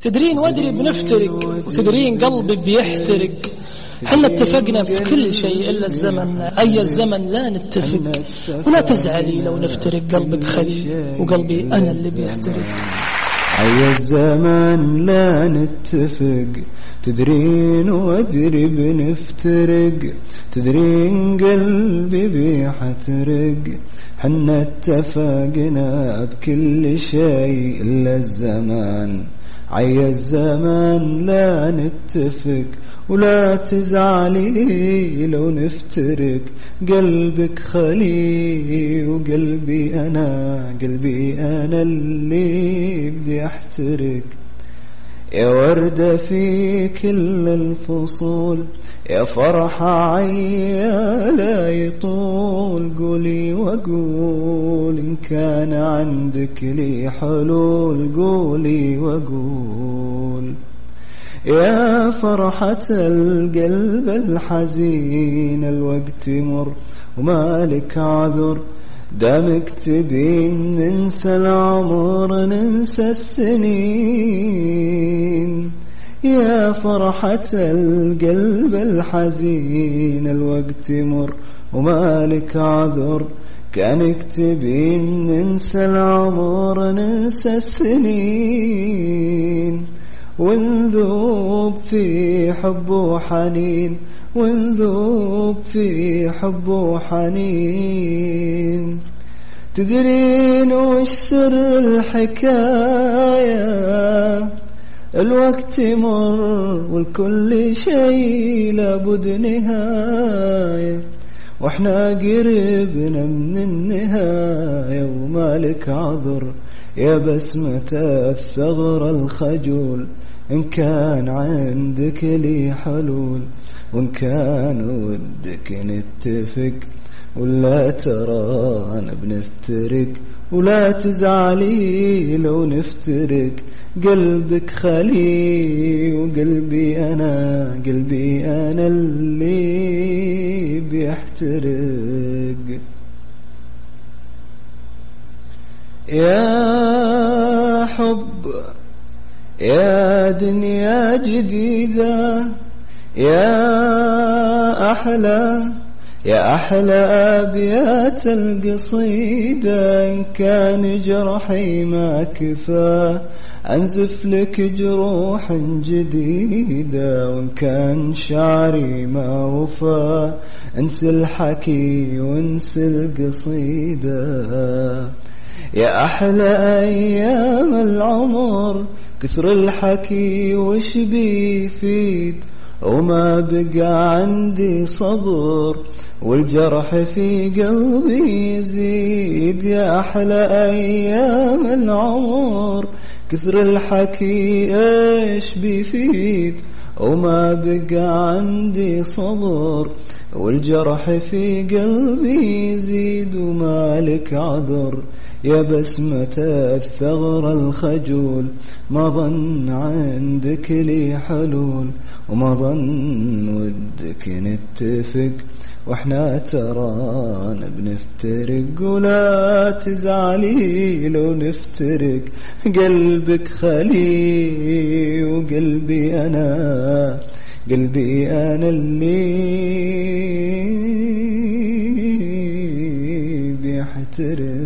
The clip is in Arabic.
تدرين وادري بنفترق وتدرين قلبي بيحترق. حنا اتفقنا في كل شيء إلا الزمن. أي الزمن لا نتفق. ولا تزعلي لو نفترق. قلبك خلي وقلبي أنا اللي بيحترق. أي الزمن لا نتفق. تدرين وادري بنفترق. تدرين قلبي بيحترق. حنا اتفقنا بكل شيء إلا الزمان عي الزمان لا نتفق ولا تزعلي لو نفترق. قلبك خلي وقلبي أنا قلبي أنا اللي بدي أحترق. يا وردة في كل الفصول يا فرحة عيا لا يطول. قولي وقول كان عندك لي حلول قولي وقول. يا فرحة القلب الحزين الوقت مر ومالك عذر. دامك تبين ننسى العمر ننسى السنين. يا فرحة القلب الحزين الوقت مر ومالك عذر. كانك تبين ننسى العمر ننسى السنين. ونذوب في حب وحنين ونذوب في حب وحنين. تدرين وش سر الحكاية؟ الوقت مر والكل شيء لابد نهاية. وإحنا قربنا من النهاية ومالك عذر. يا بسمة الثغر الخجول إن كان عندك لي حلول وإن كان ودك نتفق ولا ترانا بنفترق ولا تزعلي لو نفترق. قلبك خلي وقلبي أنا قلبي أنا اللي بيحترق. يا حب يا دنيا جديدة يا أحلى يا أحلى أبيات القصيدة إن كان جرحي ما كفى أنزف لك جروح جديدة وإن كان شعري ما وفى انسى الحكي وانسى القصيدة. يا أحلى أيام العمر كثر الحكي وش بيفيد وما بقى عندي صبر والجرح في قلبي يزيد يا أحلى أيام العمر. كثر الحكي إيش بيفيد؟ وما بقى عندي صبر والجرح في قلبي يزيد ومالك عذر. يا بسمة الثغر الخجول ما ظن عندك لي حلول وما ظن ودك نتفق وإحنا ترانا بنفترق ولا تزعلي لو نفترق. قلبك خلي وقلبي أنا قلبي أنا اللي بيحترق.